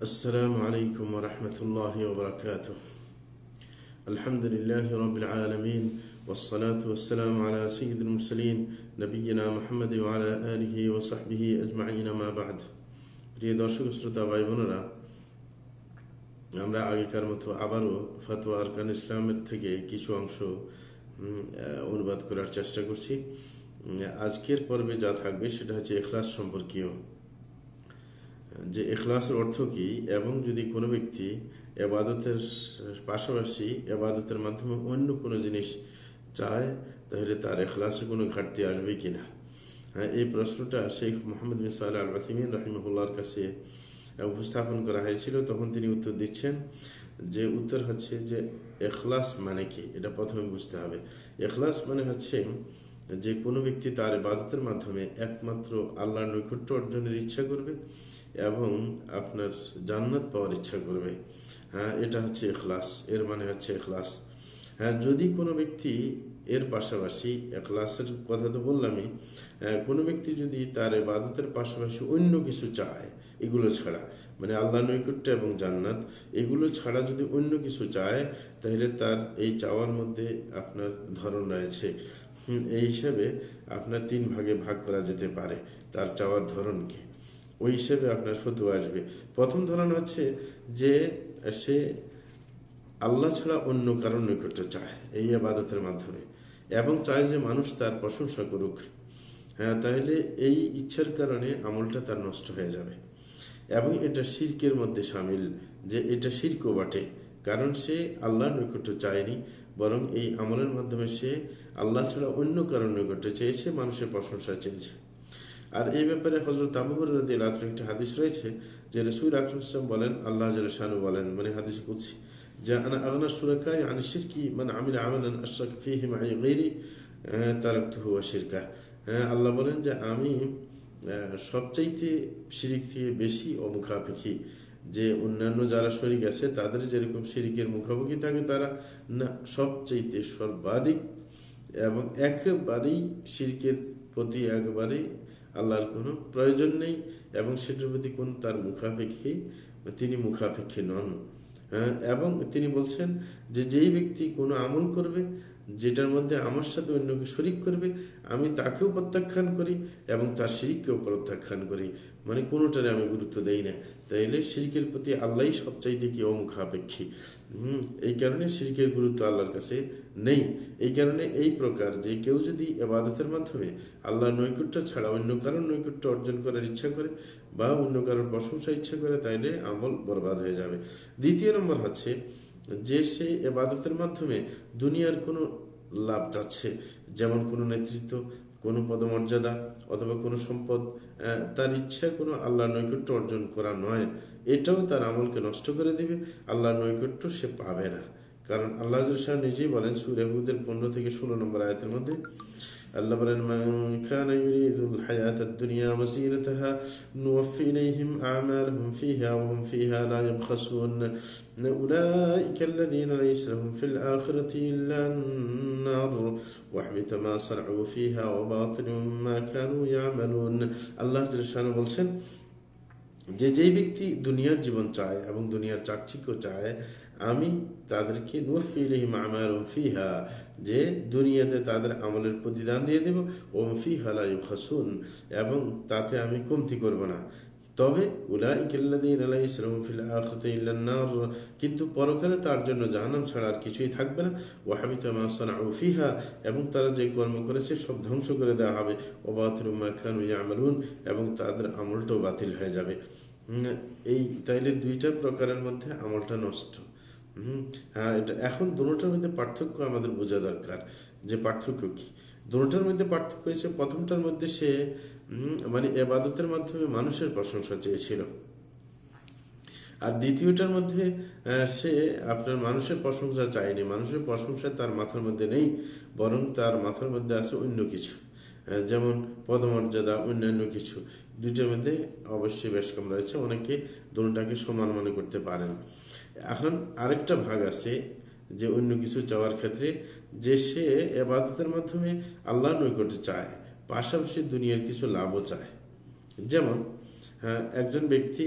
السلام عليكم ورحمة الله وبركاته الحمد لله رب العالمين والصلاة والسلام على سيد المرسلين نبينا محمد وعلى آله وصحبه أجمعين ما بعد প্রিয় দর্শক শ্রোতা ভাই বোনেরা আমরা আগেকার মতো আবারও ফতোয়া আরকান ইসলামের থেকে কিছু অংশ উম, আহ, অনুবাদ করার চেষ্টা করছি উম, আজকের পর্বে যা থাকবে সেটা হচ্ছে এখলাস সম্পর্কীয় যে এখলাসের অর্থ কি? এবং যদি কোনো ব্যক্তি এবাদতের পাশাপাশি এবাদতের মাধ্যমে অন্য কোনো জিনিস চায়, তাহলে তার এখলাসে কোনো ঘাটতি আসবে কিনা হ্যাঁ এই প্রশ্নটা শেখ মোহাম্মদ বিন সাল আল বাসিমিন রাহিমহুল্লাহর কাছে উপস্থাপন করা হয়েছিল। তখন তিনি উত্তর দিচ্ছেন যে, উত্তর হচ্ছে যে এখলাস মানে কি? এটা প্রথমে বুঝতে হবে। এখলাস মানে হচ্ছে যে, কোনো ব্যক্তি তার ইবাদতের মাধ্যমে একমাত্র আল্লাহর নৈকট্য অর্জনের ইচ্ছা করবে এবং আপনার জান্নাত পাওয়ার ইচ্ছা করবে। হ্যাঁ এটা হচ্ছে এখলাস এর মানে হচ্ছে এখলাস হ্যাঁ যদি কোনো ব্যক্তি এর পাশাপাশি এখলাসের কথা তো বললামই আহ, কোনো ব্যক্তি যদি তার ইবাদতের পাশাপাশি অন্য কিছু চায় এগুলো ছাড়া মানে আল্লাহ নৈকট্য এবং জান্নাত এগুলো ছাড়া যদি অন্য কিছু চায় তাহলে তার এই চাওয়ার মধ্যে আপনার ধরন রয়েছে। এই হিসাবে আপনার তিন ভাগে ভাগ করা যেতে পারে তার চাওয়ার ধরনকে ওই হিসেবে আপনার ফতুয়া আসবে। প্রথম ধরন হচ্ছে যে সে আল্লাহ ছাড়া অন্য কারণ নৈকট্য চায় এই আবাদতের মাধ্যমে। এবং চায় যে মানুষ তার প্রশংসা করুক। হ্যাঁ তাহলে এই ইচ্ছার কারণে আমলটা তার নষ্ট হয়ে যাবে। এবং এটা শির্কের মধ্যে সামিল যে এটা শির্কও বটে। কারণ সে আল্লাহর নৈকট্য চায়নি, বরং এই আমলের মাধ্যমে সে আল্লাহ ছাড়া অন্য কারণ নৈকট্য চেয়েছে মানুষের প্রশংসা চেয়েছে। আর এই ব্যাপারে হজরত আবুবর একটি হাদিস রয়েছে যে রসুল আকরম বলেন আল্লাহ শানু বলেন মানে হাদিস কুৎসি যে আনা আগনা সুরাকাই আনি শিরকি মানে আমিল আমালান আশরাক ফিহি মাই গায়রি তারাকতুহু ওয়া শিরকা। হ্যাঁ, আল্লাহ বলেন যে আমি সবচাইতে শিরিক থেকে বেশি অমুখাপেক্ষী। যে অন্যান্য যারা শরিক আছে তাদের যেরকম শিরিকের মুখাপেক্ষি থাকে তারা না সবচাইতে সর্বাধিক এবং একেবারেই শিরকের প্রতি একবারেই আল্লাহর কোনো প্রয়োজন নেই এবং সেটার প্রতি কোন তার মুখাপেক্ষী, তিনি মুখাপেক্ষী নন। হ্যাঁ এবং তিনি বলছেন যে যেই ব্যক্তি কোনো আমল করবে, যেটার মধ্যে আমার সাথে অন্যকে শরিক করবে, আমি তাকেও প্রত্যাখ্যান করি এবং তার শিরিককেও প্রত্যাখ্যান করি। মানে কোনোটারে আমি গুরুত্ব দেই না। তাইলে শিরিকের প্রতি আল্লাহই সবচাইতে কি অমুখাপেক্ষী? হুম, এই কারণে শিরিকের গুরুত্ব আল্লাহর কাছে নেই। এই কারণে এই প্রকার যে কেউ যদি এবাদতের মাধ্যমে আল্লাহর নৈকট্য ছাড়া অন্য কারোর নৈকট্য অর্জন করার ইচ্ছা করে বা অন্য কারোর প্রশংসা ইচ্ছা করে, তাইলে আমল বরবাদ হয়ে যাবে। দ্বিতীয় নম্বর হচ্ছে যে সে এবাদতের মাধ্যমে দুনিয়ার কোনো লাভ যাচ্ছে যেমন কোনো নেতৃত্ব কোনো পদমর্যাদা অথবা কোনো সম্পদ তার ইচ্ছা কোনো আল্লাহর নৈকট্য অর্জন করা নয়। এটাও তার আমলকে নষ্ট করে দিবে। আল্লাহর নৈকট্য সে পাবে না। কারণ আল্লাহ শাহ নিজেই বলেন সুরেহুদের পনেরো থেকে ষোলো নম্বর আয়তের মধ্যে আল্লাহ বলেন মান কানা ইউরিদুল হায়াতাদ দুনিয়া ওয়াসিরাতাহা নুওয়াফি ইলাইহিম আ'মালাহুম ফিহা ওয়া হুম ফিহা লা ইয়াবখাসুন أولئك الذين ليس لهم في الآخرة إلا النار وحبط ما صنعوا فيها وباطل ما كانوا يعملون আল্লাহ জলশানু বলছেন যে যেই ব্যক্তি দুনিয়ার জীবন চায় এবং দুনিয়ার চাকচিক্য চায়, আমি তাদেরকে ফিহা, যে দুনিয়াতে তাদের আমলের প্রতিদান দিয়ে দেব ওমফি ফিহা লা এবং তাতে আমি কমতি করব না। তবে কিন্তু পরকালে তার জন্য জাহানাম ছাড়া আর কিছুই থাকবে না। ওয়াহাবিত এবং তারা যে কর্ম করেছে সব ধ্বংস করে দেওয়া হবে। ওবাতুমাখানুন এবং তাদের আমলটাও বাতিল হয়ে যাবে। এই তাইলে দুইটা প্রকারের মধ্যে আমলটা নষ্ট। হুম হ্যাঁ এটা এখন দুটোটার মধ্যে পার্থক্য আমাদের বোঝা দরকার। যে পার্থক্য কি? দুটোটার মধ্যে পার্থক্য হয়েছে, প্রথমটার মধ্যে সে মানে এবাদতের মাধ্যমে মানুষের প্রশংসা চেয়েছিল। আর দ্বিতীয়টার মধ্যে সে আপনার মানুষের প্রশংসা চায়নি। মানুষের প্রশংসা তার মাথার মধ্যে নেই, বরং তার মাথার মধ্যে আছে অন্য কিছু। যেমন পদমর্যাদা, অন্যান্য কিছু। দুইটার মধ্যে অবশ্যই বেশ কম রয়েছে, অনেকে দুটাকে সমান মনে করতে পারেন। এখন আরেকটা ভাগ আছে যে অন্য কিছু চাওয়ার ক্ষেত্রে, যে সে এবাদতের মাধ্যমে আল্লাহ নৈকট্য চায়। পাশাপাশি দুনিয়ার কিছু লাভও চায়। যেমন হ্যাঁ একজন ব্যক্তি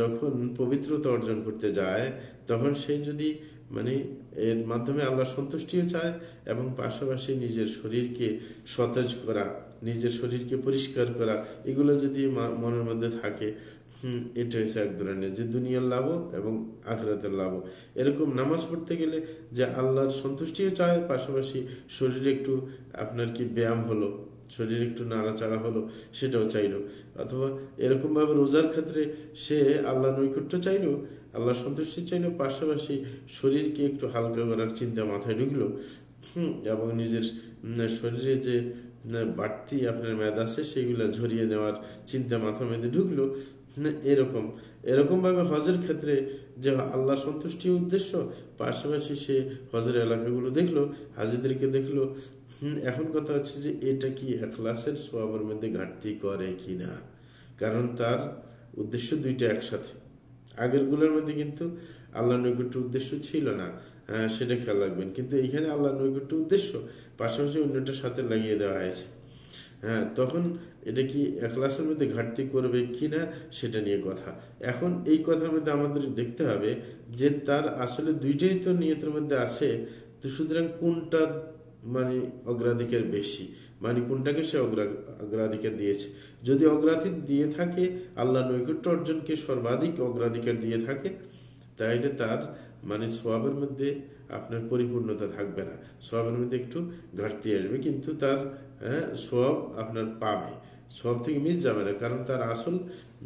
যখন পবিত্রতা অর্জন করতে যায়, তখন সে যদি মানে এর মাধ্যমে আল্লাহ সন্তুষ্টিও চায় এবং পাশাপাশি নিজের শরীরকে সতেজ করা, নিজের শরীরকে পরিষ্কার করা, এগুলো যদি মনের মধ্যে থাকে এটা হচ্ছে এক ধরনের যে দুনিয়ার লাভও এবং আখরাতের লাভও। এরকম নামাজ পড়তে গেলে যে আল্লাহর সন্তুষ্টিও চায়, পাশাপাশি শরীরে একটু আপনার কি ব্যায়াম হলো শরীরে একটু নাড়াচাড়া হলো সেটাও চাইলো। অথবা এরকমভাবে রোজার ক্ষেত্রে সে আল্লাহ নৈকট্য চাইলো আল্লাহ সন্তুষ্টি চাইলো পাশাপাশি শরীরকে একটু হালকা করার চিন্তা মাথায় ঢুকলো। হুম, এবং নিজের শরীরে যে বাড়তি আপনার মেদ আছে সেগুলো ঝরিয়ে নেওয়ার চিন্তা মাথার মধ্যে ঢুকলো। এরকম এরকমভাবে হজের ক্ষেত্রে যে আল্লাহ সন্তুষ্টি উদ্দেশ্য পাশাপাশি সে হজের এলাকাগুলো দেখল হাজিদেরকে দেখল এখন কথা হচ্ছে যে এটা কি এখলাসের সোয়াবের মধ্যে ঘাটতি করে কি না কারণ তার উদ্দেশ্য দুইটা একসাথে। আগেরগুলোর মধ্যে কিন্তু আল্লাহ নৈকট্য উদ্দেশ্য ছিল না সেটা খেয়াল রাখবেন। কিন্তু এইখানে আল্লাহ নৈকট্য উদ্দেশ্য, পাশাপাশি অন্যটার সাথে লাগিয়ে দেওয়া হয়েছে। হ্যাঁ তখন এটা কি এখলাসের মধ্যে ঘাটতি করবে কি না সেটা নিয়ে কথা। এখন এই কথার মধ্যে আমাদের দেখতে হবে যে তার আসলে দুইটাই তো নিয়তের মধ্যে আছে, তো সুতরাং কোনটার মানে অগ্রাধিকার বেশি। মানে কোনটাকে সে অগ্রা- অগ্রাধিকার দিয়েছে? যদি অগ্রাধিক দিয়ে থাকে আল্লাহ নৈকট্য অর্জনকে সর্বাধিক অগ্রাধিকার দিয়ে থাকে তাইলে তার মানে সোয়াবের মধ্যে আপনার পরিপূর্ণতা থাকবে না। সোয়াবের মধ্যে একটু ঘাটতি আসবে কিন্তু তার হ্যাঁ, সোয়াব আপনার পাবে। সব থেকে মিস যাবে না, কারণ তার আসল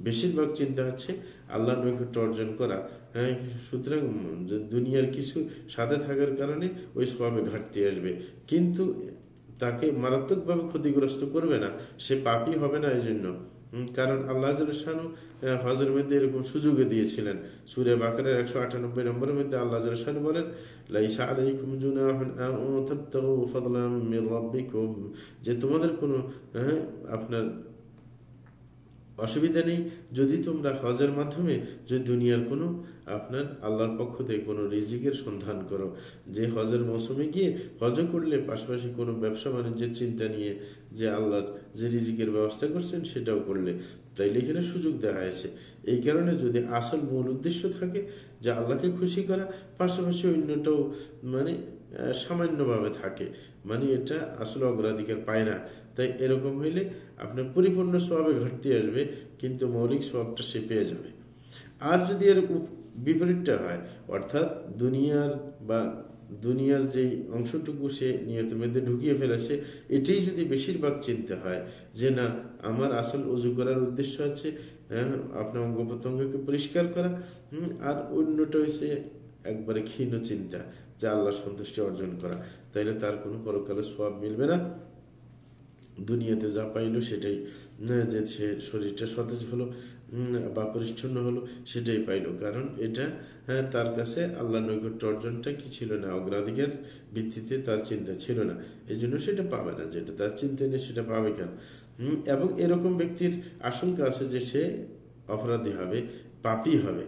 বেশিরভাগ চিন্তা হচ্ছে আল্লাহ নৈকট্য অর্জন করা। হ্যাঁ সুতরাং দুনিয়ার কিছু সাথে থাকার কারণে ওই সবে ঘাটতি আসবে। কিন্তু তাকে মারাত্মকভাবে ক্ষতিগ্রস্ত করবে না। সে পাপই হবে না এই জন্য কারণ আল্লাহ শানু হজর মধ্যে এরকম সুযোগে দিয়েছিলেন। সুরে বাকারের একশো আটানব্বই নম্বরের মধ্যে আল্লাহ শানু বলেন, লাইসা আলাইকুম যে তোমাদের কোনো আপনার অসুবিধা নেই, যদি তোমরা হজের মাধ্যমে যদি দুনিয়ার কোনো আপনার আল্লাহর পক্ষ থেকে কোনো রিজিকের সন্ধান করো। যে হজের মৌসুমে গিয়ে হজ করলে পাশাপাশি কোনো ব্যবসা বাণিজ্যের চিন্তা নিয়ে যে আল্লাহর যে রিজিকের ব্যবস্থা করছেন সেটাও করলে। তাইলে এখানে সুযোগ দেওয়া হয়েছে। এই কারণে যদি আসল মূল উদ্দেশ্য থাকে যে আল্লাহকে খুশি করা, পাশাপাশি অন্যটাও মানে সামান্যভাবে থাকে। মানে এটা আসলে অগ্রাধিকার পায় না। তাই এরকম হইলে আপনার পরিপূর্ণ স্বভাবে ঘাটতি আসবে, কিন্তু মৌলিক স্বভাবটা সে পেয়ে যাবে। আর যদি এর বিপরীতটা হয়, অর্থাৎ দুনিয়ার বা দুনিয়ার যেই অংশটুকু সে নিয়তের মধ্যে ঢুকিয়ে ফেলেছে এটাই যদি বেশিরভাগ চিন্তা হয় যে না আমার আসল অজু করার উদ্দেশ্য আছে হ্যাঁ, আপনার অঙ্গ প্রত্যঙ্গকে পরিষ্কার করা আর অন্যটা হচ্ছে একবারে ক্ষীণ চিন্তা যে আল্লাহর সন্তুষ্টি অর্জন করা। তাইলে তার কোনো পরকালে সব মিলবে না। দুনিয়াতে যা পাইলো সেটাই না যে সে শরীরটা সতেজ হলো বা পরিচ্ছন্ন হলো সেটাই পাইলো। কারণ এটা হ্যাঁ, তার কাছে আল্লাহ নৈকট্য অর্জনটা কি ছিল না অগ্রাধিকার ভিত্তিতে তার চিন্তা ছিল না। এই জন্য সেটা পাবে না যেটা তার চিন্তা নেই সেটা পাবে কেন? এবং এরকম ব্যক্তির আশঙ্কা আছে যে সে অপরাধী হবে পাপি হবে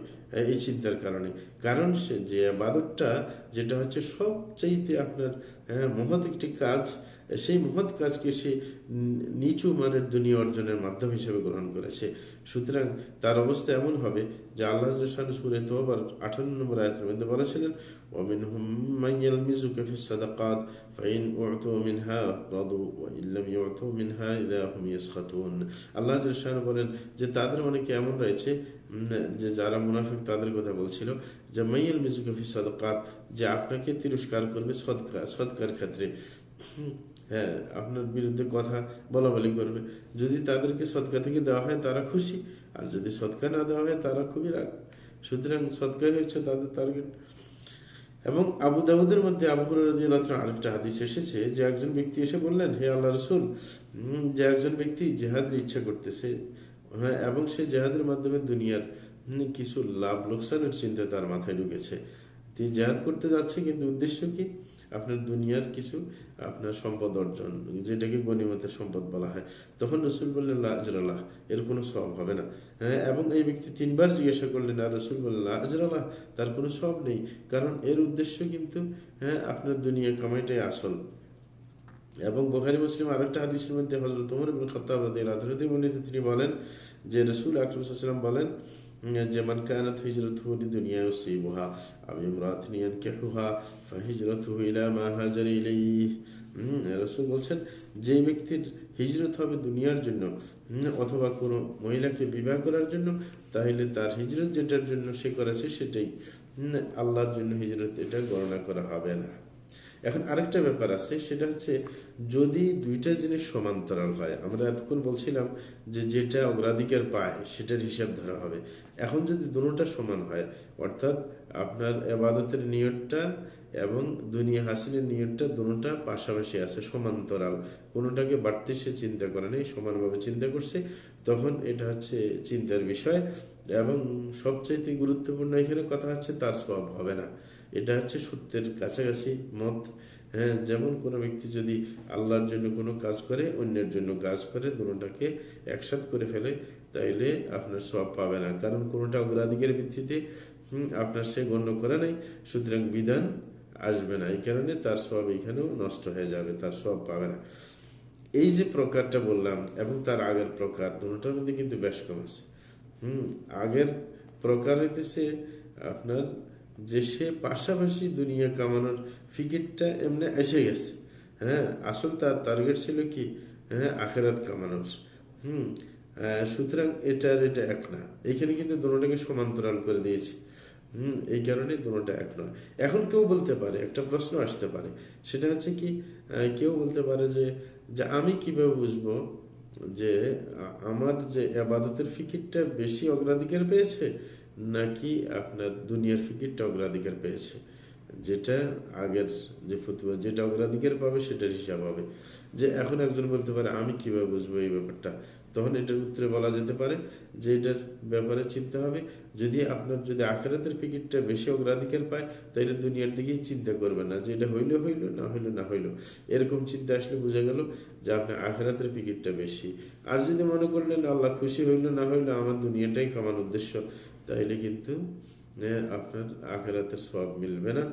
এই চিন্তার কারণে। কারণ সে যে আবাদতটা যেটা হচ্ছে সবচাইতে আপনার হ্যাঁ, মহৎ একটি কাজ সেই মহৎ কাজকে সে নিচু মানের দুনিয়া অর্জনের মাধ্যম হিসেবে গ্রহণ করেছে। সুতরাং তার অবস্থা এমন হবে যে আল্লাহ সুরে তোবার আঠান্ন নম্বর আয়তের মধ্যে বলেছিলেন ওমিন হুমাইয়াল মিজু কেফি সাদাকাত ফাইন ওয়াতু মিনহা রাদু ওয়া ইল্লাম ইয়াতু মিনহা ইদা হুম ইয়াসখাতুন। আল্লাহ জসান বলেন যে তাদের অনেকে এমন রয়েছে যে যারা মুনাফিক তাদের কথা বলছিল, যে মাইয়াল মিজু কেফি সাদাকাত, যে আপনাকে তিরস্কার করবে সৎকার সৎকার ক্ষেত্রে। হ্যাঁ আপনার বিরুদ্ধে কথা বলা বলি করবে। যদি তাদেরকে সদকা থেকে দেওয়া হয়, তারা খুশি। আর যদি সদকা না দেওয়া হয়, তারা খুবই রাগ। সুতরাং সদকাই হচ্ছে তাদের টার্গেট এবং আবু দাউদের মধ্যে আবু আরেকটা হাদিস এসেছে যে একজন ব্যক্তি এসে বললেন, হে আল্লাহ রসুল যে একজন ব্যক্তি জেহাদের ইচ্ছা করতেছে হ্যাঁ এবং সে জেহাদের মাধ্যমে দুনিয়ার কিছু লাভ লোকসানের চিন্তা তার মাথায় ঢুকেছে। তিনি জেহাদ করতে যাচ্ছে, কিন্তু উদ্দেশ্য কি? আপনার দুনিয়ার কিছু, আপনার সম্পদ অর্জন, যেটাকে গণিমতের সম্পদ বলা হয়। তখন রসুল বললেন লাজরাল্লাহ এর কোনো সব হবে না। হ্যাঁ এবং এই ব্যক্তি তিনবার জিজ্ঞাসা করলেন, আর রসুল বললেন লাজরাল্লাহ তার কোনো সব নেই। কারণ এর উদ্দেশ্য কিন্তু হ্যাঁ আপনার দুনিয়া কামাইটাই আসল। এবং বোখারি, মুসলিম আরেকটা হাদিসের মধ্যে হজরত উমর বর্ণিত তিনি বলেন যে, রসুল আকরমসাল্লাম বলেন যে মান কানাত হিজরতুহু লিদুনিয়া ইউসিবুহা আও ইমরাতিন ইয়ানকিহুহা ফাহিজরাতুহু ইলা মা হাজার ইলাইহি রসুল বলছেন, যে ব্যক্তির হিজরত হবে দুনিয়ার জন্য অথবা কোনো মহিলাকে বিবাহ করার জন্য তাহলে তার হিজরত যেটার জন্য সে করেছে সেটাই। আল্লাহর জন্য হিজরত, এটা গণনা করা হবে না। এখন আরেকটা ব্যাপার আছে, সেটা হচ্ছে যদি দুইটা জিনিস সমান্তরাল হয়, আমরা এতক্ষণ বলছিলাম যে যেটা অগ্রাধিকার পায় সেটার হিসাব ধরা হবে। এখন যদি দুটোটা সমান হয়, অর্থাৎ আপনার আবাদতের নিয়তটা এবং দুনিয়া হাসিলের নিয়তটা দুটোটা পাশাপাশি আছে, সমান্তরাল। কোনোটাকে বাড়তে সে চিন্তা করে নেই, সমানভাবে চিন্তা করছে, তখন এটা হচ্ছে চিন্তার বিষয় এবং সবচাইতে গুরুত্বপূর্ণ এখানে কথা হচ্ছে তার সব হবে না। এটা হচ্ছে সত্যের কাছাকাছি মত। হ্যাঁ যেমন কোনো ব্যক্তি যদি আল্লাহর জন্য কোনো কাজ করে, অন্যের জন্য কাজ করে দুটাকে একসাথ করে ফেলে, তাইলে আপনার সব পাবে না। কারণ কোনোটা অগ্রাধিকার ভিত্তিতে আপনার সে গণ্য করে নাই, সুতরাং বিধান আসবে না। এই কারণে তার সব এখানেও নষ্ট হয়ে যাবে, তার সব পাবে না। এই যে প্রকারটা বললাম, এবং তার আগের প্রকার দুটার মধ্যে কিন্তু বেশ কম আছে। হুম, আগের প্রকার হইতেছে আপনার যে সে পাশাপাশি দুনিয়া কামানোর ফিকিরটা এমনি এসে গেছে। হ্যাঁ আসল তার টার্গেট ছিল কি? হ্যাঁ আখেরাত কামানোর। হুম সুতরাং এটার এটা এক না। এখানে কিন্তু দুটাকে সমান্তরাল করে দিয়েছে। হুম, এই কারণে দুটা এক নয়। এখন কেউ বলতে পারে, একটা প্রশ্ন আসতে পারে। সেটা হচ্ছে কি কেউ বলতে পারে যে যে আমি কীভাবে বুঝব যে আমার যে আবাদতের ফিকিরটা বেশি অগ্রাধিকার পেয়েছে নাকি আপনার দুনিয়ার ফিকিরটা অগ্রাধিকার পেয়েছে? যেটা আগের যে ফতুয়া, যেটা অগ্রাধিকার পাবে সেটার হিসাব হবে। যে এখন একজন বলতে পারে, আমি কীভাবে বুঝব এই ব্যাপারটা? তখন এটার উত্তরে বলা যেতে পারে যে এটার ব্যাপারে চিন্তা হবে। যদি আপনার, যদি আখেরাতের ফিকিরটা বেশি অগ্রাধিকার পায় তাহলে দুনিয়ার দিকেই চিন্তা করবে না যে এটা হইলে, হইল, না হইল না হইল। এরকম চিন্তা আসলে বোঝা গেল যে আপনার আখেরাতের ফিকিরটা বেশি। আর যদি মনে করলেন, আল্লাহ খুশি হইল, না হইল, আমার দুনিয়াটাই কামার উদ্দেশ্য। তাইলে কিন্তু আপনার আখেরাতের সব মিলবে না।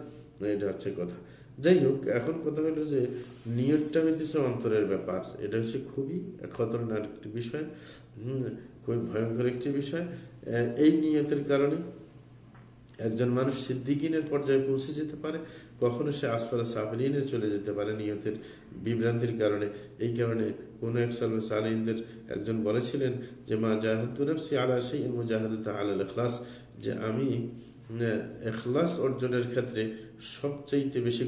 এটা হচ্ছে কথা। যাই হোক, এখন কথা হলো যে, নিয়তটা হইতেছে অন্তরের ব্যাপার। এটা হচ্ছে খুবই খতরনাক একটি বিষয়। হম, খুবই ভয়ঙ্কর একটি বিষয়। এই নিয়তের কারণে একজন মানুষ সিদ্দিকিনের পর্যায়ে পৌঁছে যেতে পারে, কখনো সে আসপালা সাফরিনে চলে যেতে পারে নিয়তের বিভ্রান্তির কারণে। এই কারণে কোনো এক সাল সালিনদের একজন বলেছিলেন যে, মা জাহাদুনফসি আলা সেই মুজাহাদ আল এখলাস যে আমি এখলাস অর্জনের ক্ষেত্রে সবচাইতে বেশি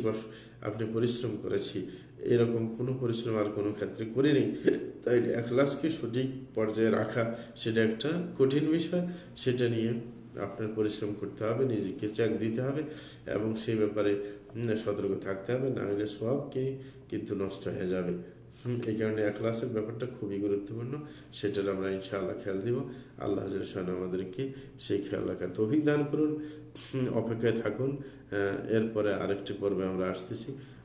আপনি পরিশ্রম করেছি। এরকম কোনো পরিশ্রম আর কোনো ক্ষেত্রে করিনি। তাই এখলাসকে সঠিক পর্যায়ে রাখা সেটা একটা কঠিন বিষয়। সেটা নিয়ে আপনার পরিশ্রম করতে হবে, নিজেকে চেক দিতে হবে এবং সেই ব্যাপারে সতর্ক থাকতে হবে, না হলে সবকে কিন্তু নষ্ট হয়ে যাবে। এই কারণে এখলাসের ব্যাপারটা খুবই গুরুত্বপূর্ণ। সেটার আমরা ইনশাআল্লাহ খেয়াল দিব। আল্লাহ আমাদেরকে সেই খেয়াল রাখার তভিক দান করুন। অপেক্ষায় থাকুন। এরপরে আরেকটি পর্বে আমরা আসতেছি।